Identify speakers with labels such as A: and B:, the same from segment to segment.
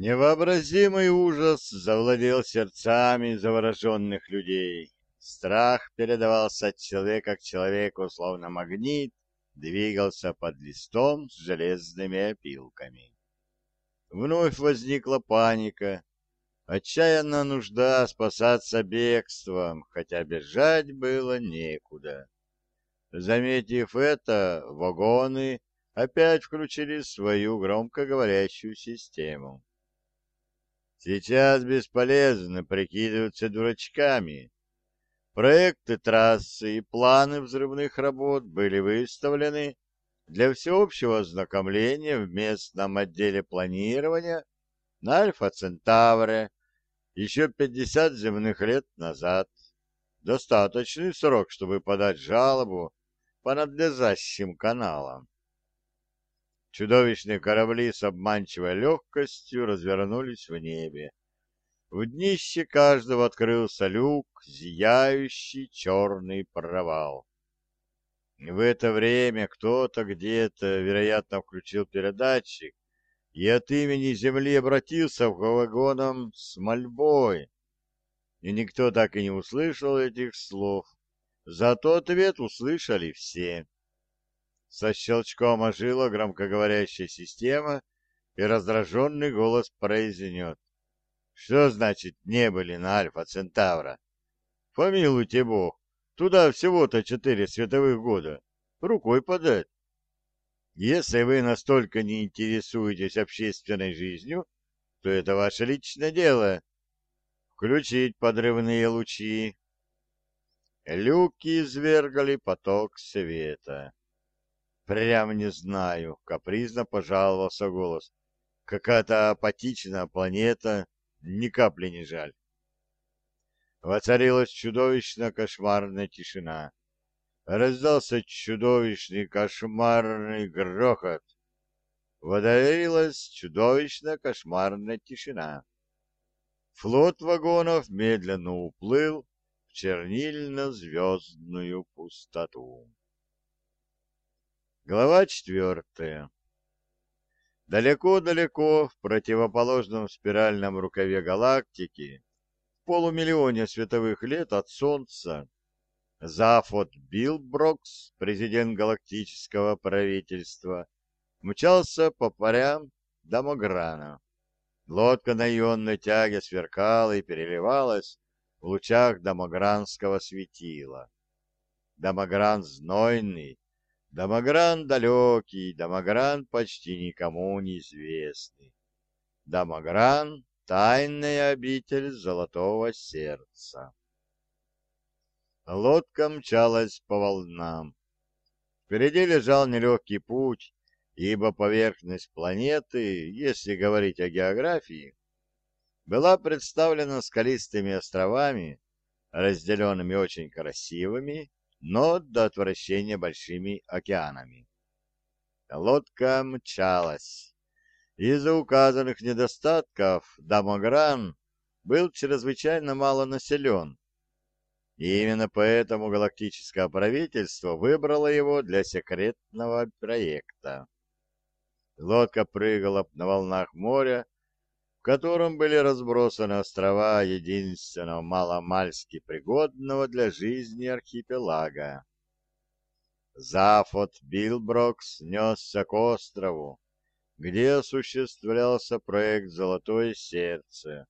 A: Невообразимый ужас завладел сердцами завороженных людей. Страх передавался от человека к человеку, словно магнит, двигался под листом с железными опилками. Вновь возникла паника, отчаянная нужда спасаться бегством, хотя бежать было некуда. Заметив это, вагоны опять включили свою громкоговорящую систему. Сейчас бесполезно прикидываться дурачками. Проекты трассы и планы взрывных работ были выставлены для всеобщего ознакомления в местном отделе планирования на Альфа-Центавре еще 50 земных лет назад. Достаточный срок, чтобы подать жалобу по надлежащим каналам. Чудовищные корабли с обманчивой легкостью развернулись в небе. В днище каждого открылся люк, зияющий черный провал. В это время кто-то где-то, вероятно, включил передатчик и от имени Земли обратился к вагонам с мольбой. И никто так и не услышал этих слов. Зато ответ услышали все. Со щелчком ожила громкоговорящая система, и раздраженный голос произнес. Что значит не были на Альфа-Центавра? Помилуйте бог, туда всего-то четыре световых года. Рукой подать. Если вы настолько не интересуетесь общественной жизнью, то это ваше личное дело. Включить подрывные лучи. Люки извергали поток света. Прям не знаю, капризно пожаловался голос. Какая-то апатичная планета, ни капли не жаль. Воцарилась чудовищно кошмарная тишина. Раздался чудовищный кошмарный грохот. Водорилась чудовищно кошмарная тишина. Флот вагонов медленно уплыл в чернильно-звездную пустоту. Глава четвертая. Далеко-далеко, в противоположном спиральном рукаве галактики, в полумиллионе световых лет от Солнца, Зафот Билброкс, президент галактического правительства, мчался по парям Дамограна. Лодка на ионной тяге сверкала и переливалась в лучах дамогранского светила. Дамогран знойный, Дамагран далекий, Дамагран почти никому неизвестный. Дамагран — тайная обитель золотого сердца. Лодка мчалась по волнам. Впереди лежал нелегкий путь, ибо поверхность планеты, если говорить о географии, была представлена скалистыми островами, разделенными очень красивыми но до отвращения большими океанами. Лодка мчалась. Из-за указанных недостатков Дамогран был чрезвычайно мало населен, и именно поэтому галактическое правительство выбрало его для секретного проекта. Лодка прыгала на волнах моря, котором были разбросаны острова единственного маломальски пригодного для жизни архипелага. Зафот Билброкс несся к острову, где осуществлялся проект «Золотое сердце».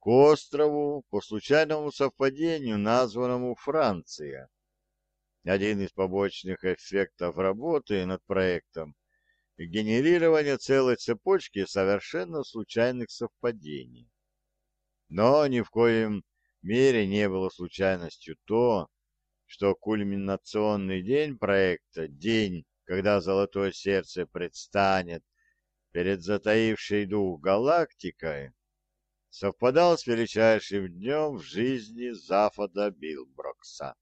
A: К острову, по случайному совпадению, названному Франция. Один из побочных эффектов работы над проектом генерирование целой цепочки совершенно случайных совпадений. Но ни в коем мере не было случайностью то, что кульминационный день проекта, день, когда Золотое Сердце предстанет перед затаившей дух галактикой, совпадал с величайшим днем в жизни Зафода Билброкса.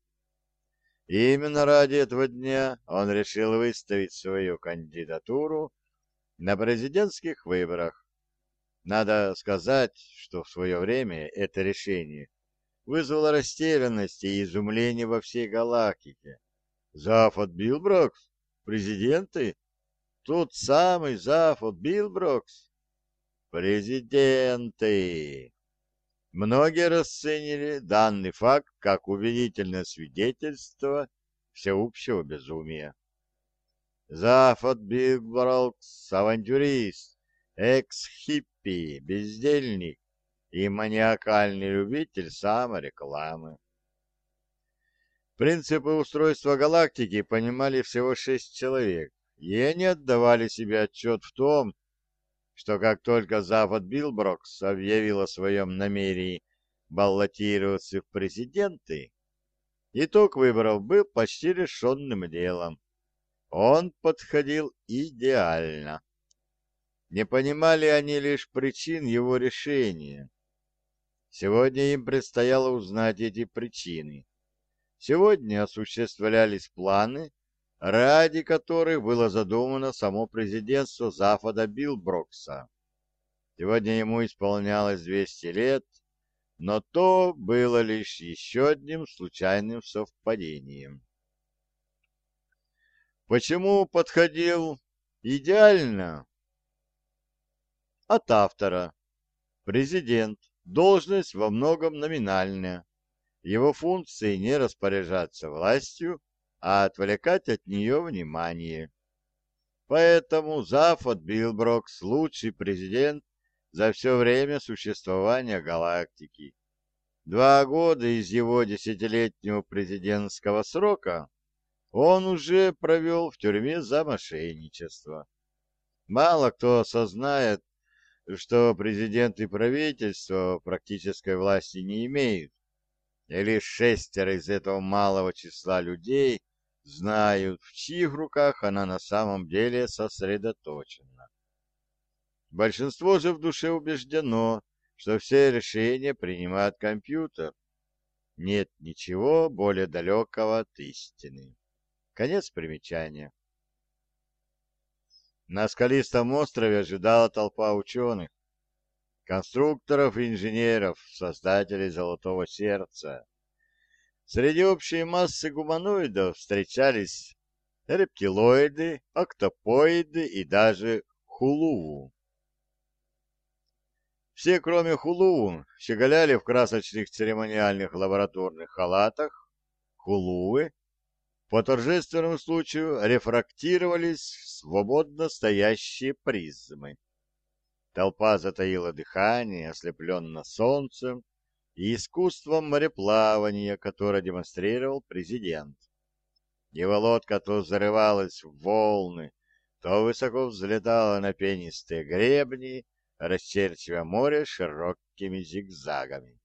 A: И именно ради этого дня он решил выставить свою кандидатуру на президентских выборах. Надо сказать, что в свое время это решение вызвало растерянность и изумление во всей галактике. Зафод Библброкс? В президенты? Тот самый Зафод Библброкс? В президенты. Многие расценили данный факт как убедительное свидетельство всеобщего безумия. Зафод Библброкс, авантюрист, экс-хиппи, бездельник и маниакальный любитель саморекламы. Принципы устройства галактики понимали всего шесть человек, и они отдавали себе отчет в том, что как только Запад Билброкс объявил о своем намерении баллотироваться в президенты, итог выборов был почти решенным делом. Он подходил идеально. Не понимали они лишь причин его решения. Сегодня им предстояло узнать эти причины. Сегодня осуществлялись планы, ради которых было задумано само президентство Зафода Билброкса. Сегодня ему исполнялось 200 лет, но то было лишь еще одним случайным совпадением. Почему подходил идеально? От автора. Президент. Должность во многом номинальная. Его функции не распоряжаться властью, а отвлекать от нее внимание. Поэтому Зафот Билброкс – лучший президент за все время существования галактики. Два года из его десятилетнего президентского срока он уже провел в тюрьме за мошенничество. Мало кто осознает, что президент и правительство практической власти не имеют, и лишь шестеро из этого малого числа людей – знают, в чьих руках она на самом деле сосредоточена. Большинство же в душе убеждено, что все решения принимает компьютер. Нет ничего более далекого от истины. Конец примечания. На скалистом острове ожидала толпа ученых, конструкторов и инженеров, создателей «Золотого сердца», Среди общей массы гуманоидов встречались рептилоиды, октопоиды и даже хулуву. Все, кроме хулуву, щеголяли в красочных церемониальных лабораторных халатах, хулувы по торжественному случаю рефрактировались в свободно стоящие призмы. Толпа затаила дыхание, ослепленно солнцем, и искусством мореплавания, которое демонстрировал президент. Его лодка то зарывалась в волны, то высоко взлетала на пенистые гребни, расчерчивая море широкими зигзагами.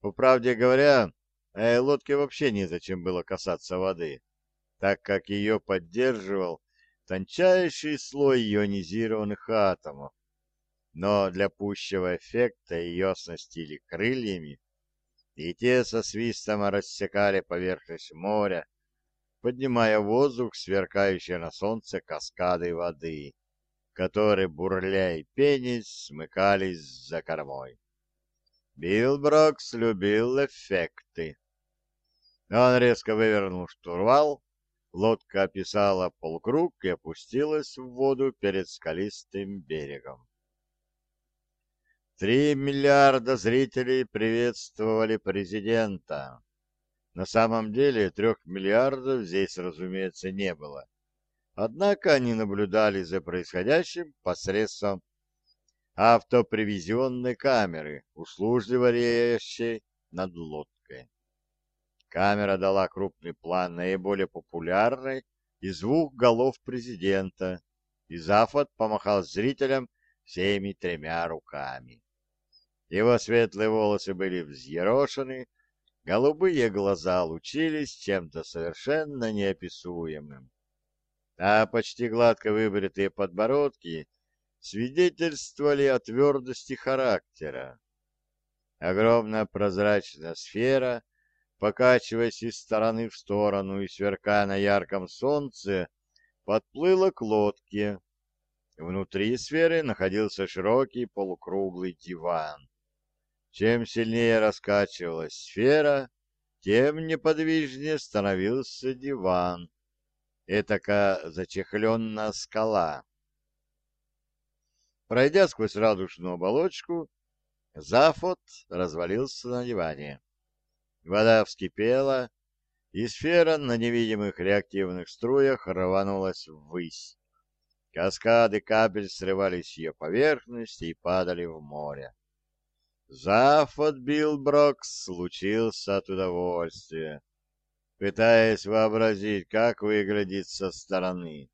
A: По правде говоря, э, лодке вообще незачем было касаться воды, так как ее поддерживал тончайший слой ионизированных атомов, но для пущего эффекта ее оснастили крыльями, и те со свистом рассекали поверхность моря, поднимая в воздух сверкающие на солнце каскады воды, которые, бурля и пенясь, смыкались за кормой. Билл Брокс любил эффекты. Он резко вывернул штурвал, лодка описала полукруг и опустилась в воду перед скалистым берегом. Три миллиарда зрителей приветствовали президента. На самом деле трех миллиардов здесь, разумеется, не было. Однако они наблюдали за происходящим посредством автопривизионной камеры, услужливо реящей над лодкой. Камера дала крупный план наиболее популярной из двух голов президента, и Зафот помахал зрителям всеми тремя руками. Его светлые волосы были взъерошены, голубые глаза лучились чем-то совершенно неописуемым, а почти гладко выбритые подбородки свидетельствовали о твердости характера. Огромная прозрачная сфера, покачиваясь из стороны в сторону и сверкая на ярком солнце, подплыла к лодке. Внутри сферы находился широкий полукруглый диван. Чем сильнее раскачивалась сфера, тем неподвижнее становился диван. Этака зачехленная скала. Пройдя сквозь радужную оболочку, Зафот развалился на диване. Вода вскипела, и сфера на невидимых реактивных струях рванулась ввысь. Каскады капель срывались с ее поверхности и падали в море. Зафод Библброкс лучился от удовольствия, пытаясь вообразить, как выглядит со стороны.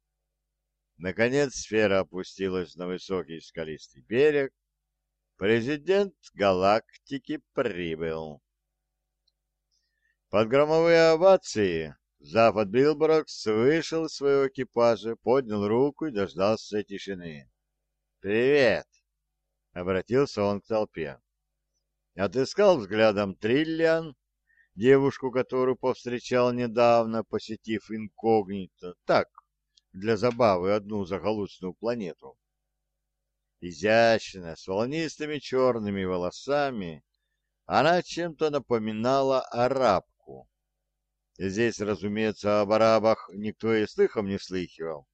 A: Наконец сфера опустилась на высокий скалистый берег. Президент галактики прибыл. Под громовые овации Зафод Библброкс вышел из своего экипажа, поднял руку и дождался тишины. «Привет!» — обратился он к толпе. Отыскал взглядом Триллиан, девушку, которую повстречал недавно, посетив инкогнито, так, для забавы одну захолустную планету. Изящная, с волнистыми черными волосами, она чем-то напоминала арабку. Здесь, разумеется, об арабах никто и слыхом не слыхивал.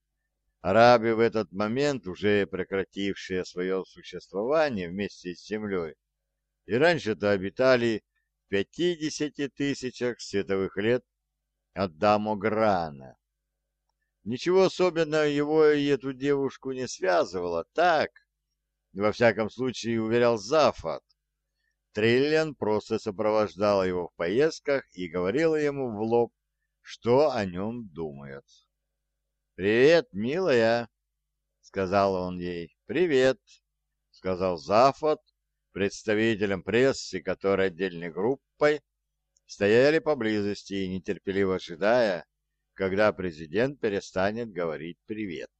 A: Арабы в этот момент, уже прекратившие свое существование вместе с землей, и раньше-то обитали в пятидесяти тысячах световых лет от Дамограна. Ничего особенного его и эту девушку не связывало, так, во всяком случае, уверял Зафат. Триллиан просто сопровождал его в поездках и говорил ему в лоб, что о нем думает. «Привет, милая!» — сказал он ей. «Привет!» — сказал Зафат представителям прессы, которые отдельной группой стояли поблизости и нетерпеливо ожидая, когда президент перестанет говорить «привет»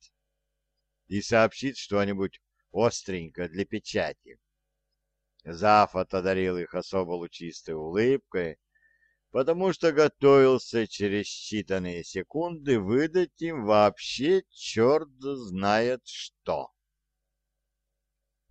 A: и сообщит что-нибудь остренько для печати. Зафот одарил их особо лучистой улыбкой, потому что готовился через считанные секунды выдать им вообще черт знает что.